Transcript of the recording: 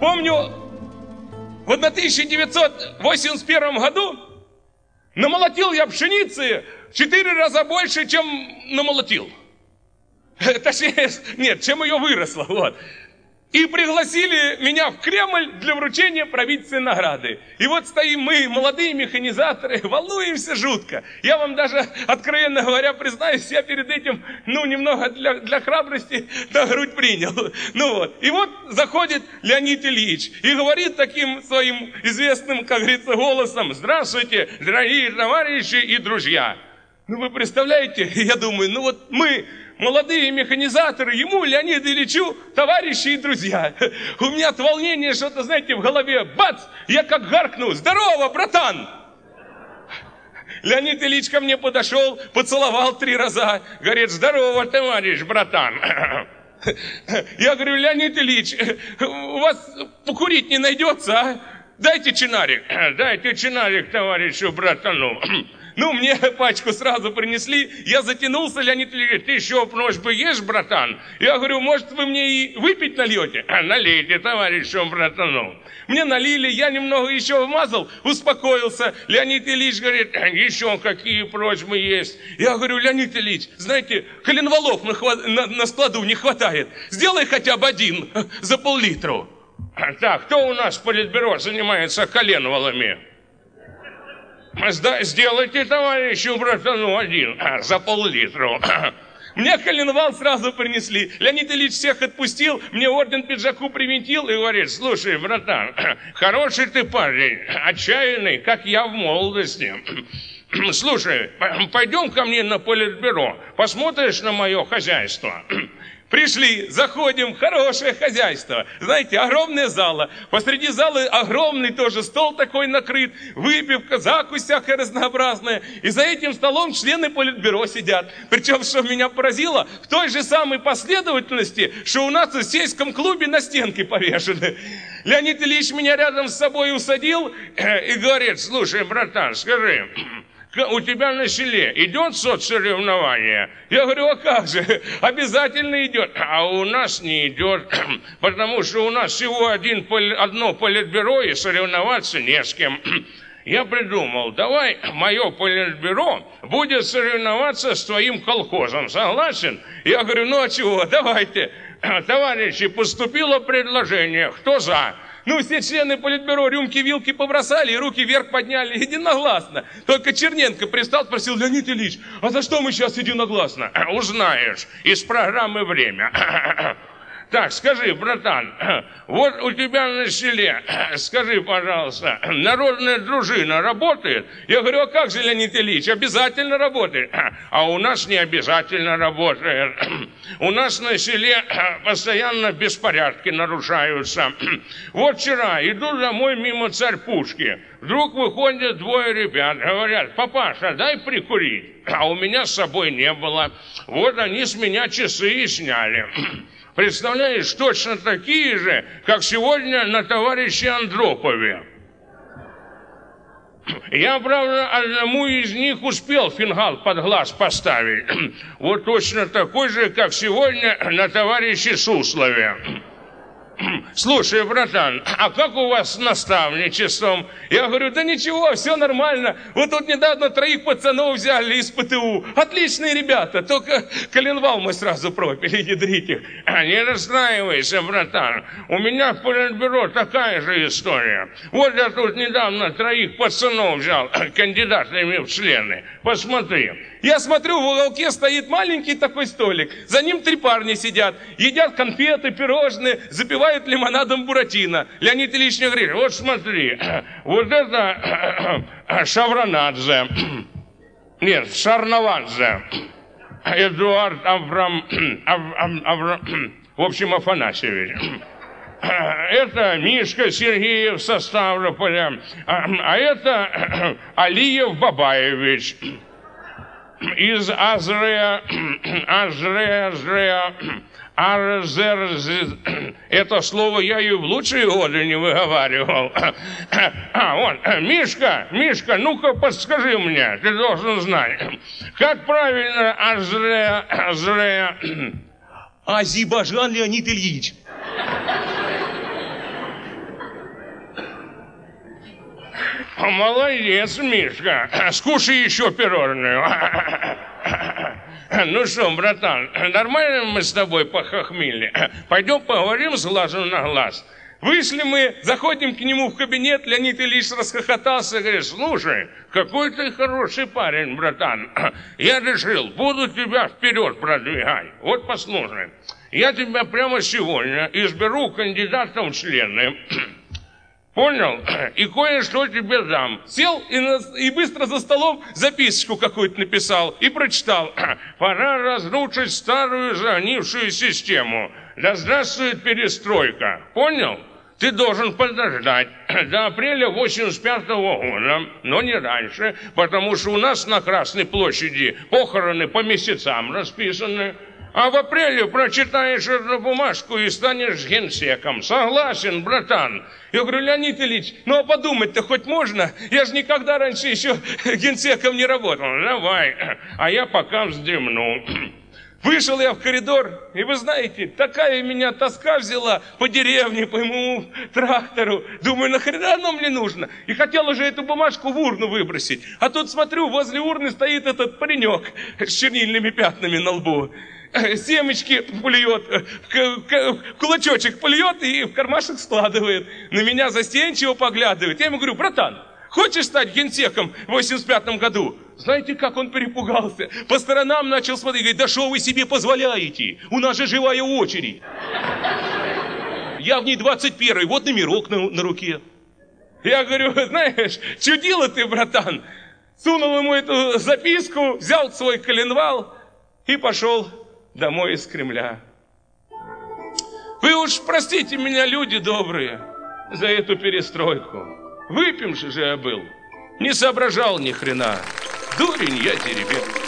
Помню, в 1981 году намолотил я пшеницы в четыре раза больше, чем намолотил. Точнее, нет, чем ее выросло. Вот и пригласили меня в Кремль для вручения правительственной награды. И вот стоим мы, молодые механизаторы, волнуемся жутко. Я вам даже, откровенно говоря, признаюсь, я перед этим, ну, немного для, для храбрости на грудь принял. Ну вот. И вот заходит Леонид Ильич и говорит таким своим известным, как говорится, голосом, «Здравствуйте, дорогие товарищи и друзья». Ну, вы представляете, я думаю, ну вот мы молодые механизаторы, ему, Леониду Ильичу, товарищи и друзья. У меня от волнения что-то, знаете, в голове, бац, я как гаркну, здорово, братан! Леонид Ильич ко мне подошел, поцеловал три раза, говорит, здорово, товарищ, братан. Я говорю, Леонид Ильич, у вас покурить не найдется, а? Дайте чинарик. Дайте чинарик товарищу братану. Ну, мне пачку сразу принесли, я затянулся, Леонид Ильич, ты еще просьбы ешь, братан? Я говорю, может, вы мне и выпить нальете? А, налейте, товарищу братану. Мне налили, я немного еще вмазал, успокоился. Леонид Ильич говорит, еще какие просьбы есть. Я говорю, Леонид Ильич, знаете, коленвалов на, на, на складу не хватает. Сделай хотя бы один за пол-литру. Так, кто у нас в политбюро занимается коленвалами? Сделайте, товарищу братану, один а, за пол-литру. Мне коленвал сразу принесли. Леонид Ильич всех отпустил, мне орден пиджаку привинтил и говорит, слушай, братан, хороший ты парень, отчаянный, как я в молодости. Слушай, пойдем ко мне на политбюро, посмотришь на мое хозяйство. Пришли, заходим, хорошее хозяйство. Знаете, огромная зала. Посреди зала огромный тоже стол такой накрыт, выпивка, закусь всякая разнообразная. И за этим столом члены политбюро сидят. Причем, что меня поразило, в той же самой последовательности, что у нас в сельском клубе на стенке повешены. Леонид Ильич меня рядом с собой усадил э, и говорит, слушай, братан, скажи, у тебя на селе идет соцсоревнование? Я говорю, а как же? Обязательно идет. А у нас не идет, потому что у нас всего один, одно политбюро, и соревноваться не с кем. Я придумал, давай мое политбюро будет соревноваться с твоим колхозом. Согласен? Я говорю, ну а чего, давайте. Товарищи, поступило предложение. Кто за? Ну, все члены Политбюро рюмки-вилки побросали и руки вверх подняли единогласно. Только Черненко пристал, спросил, Леонид Ильич, а за что мы сейчас единогласно? Узнаешь из программы «Время». Так, скажи, братан, вот у тебя на селе, скажи, пожалуйста, народная дружина работает? Я говорю, а как же, Леонид Ильич, обязательно работает. А у нас не обязательно работает. У нас на селе постоянно беспорядки нарушаются. Вот вчера иду домой мимо царь Пушки. Вдруг выходят двое ребят, говорят, папаша, дай прикурить. А у меня с собой не было. Вот они с меня часы и сняли. Представляешь, точно такие же, как сегодня на товарище Андропове. Я, правда, одному из них успел фингал под глаз поставить. Вот точно такой же, как сегодня на товарище Суслове. слушай, братан, а как у вас с наставничеством? Я говорю, да ничего, все нормально. Вот тут недавно троих пацанов взяли из ПТУ. Отличные ребята, только коленвал мы сразу пропили, ядрить их. Не расстраивайся, братан. У меня в политбюро такая же история. Вот я тут недавно троих пацанов взял, кандидатами в члены. Посмотри. Я смотрю, в уголке стоит маленький такой столик. За ним три парня сидят, едят конфеты, пирожные, запивают лимонадом буратино. Леонид Ильич мне говорит, вот смотри, вот это Шавранадзе. Нет, Шарнавадзе. Эдуард Аврам, Аврам, Аврам, в общем, Афанасьевич. Это Мишка Сергеев со Ставрополя, а это Алиев Бабаевич из Азрея, Азрея, Азрея, Арзерз Это слово я и в лучшие годы не выговаривал. А, вон, э, Мишка, Мишка, ну-ка подскажи мне, ты должен знать, как правильно Азре... Азре... Азербайджан Леонид Ильич. Молодец, Мишка. Скушай еще пирожную. Ну что, братан, нормально мы с тобой похохмели? Пойдем поговорим с глазу на глаз. Вышли мы, заходим к нему в кабинет, Леонид Ильич расхохотался говорит, слушай, какой ты хороший парень, братан. Я решил, буду тебя вперед продвигать. Вот послушай, я тебя прямо сегодня изберу кандидатом в члены. Понял? И кое-что тебе дам. Сел и, на, и быстро за столом записочку какую-то написал и прочитал. Пора разрушить старую загнившую систему. Да здравствует перестройка. Понял? Ты должен подождать до апреля 85 -го года, но не раньше, потому что у нас на Красной площади похороны по месяцам расписаны. А в апреле прочитаешь эту бумажку и станешь генсеком. Согласен, братан. Я говорю, Леонид Ильич, ну а подумать-то хоть можно? Я же никогда раньше еще генсеком не работал. Давай. А я пока вздремну. Вышел я в коридор, и вы знаете, такая меня тоска взяла по деревне, по моему трактору. Думаю, нахрена оно мне нужно? И хотел уже эту бумажку в урну выбросить. А тут смотрю, возле урны стоит этот паренек с чернильными пятнами на лбу. Семечки плюет, кулачочек плюет и в кармашек складывает. На меня застенчиво поглядывает. Я ему говорю, братан, Хочешь стать генсеком в 85 году? Знаете, как он перепугался? По сторонам начал смотреть, говорит, да что вы себе позволяете? У нас же живая очередь. Я в ней 21 вот номерок на, на руке. Я говорю, знаешь, чудила ты, братан. Сунул ему эту записку, взял свой коленвал и пошел домой из Кремля. Вы уж простите меня, люди добрые, за эту перестройку. Выпьем же я был. Не соображал ни хрена. Дурень я деревенский.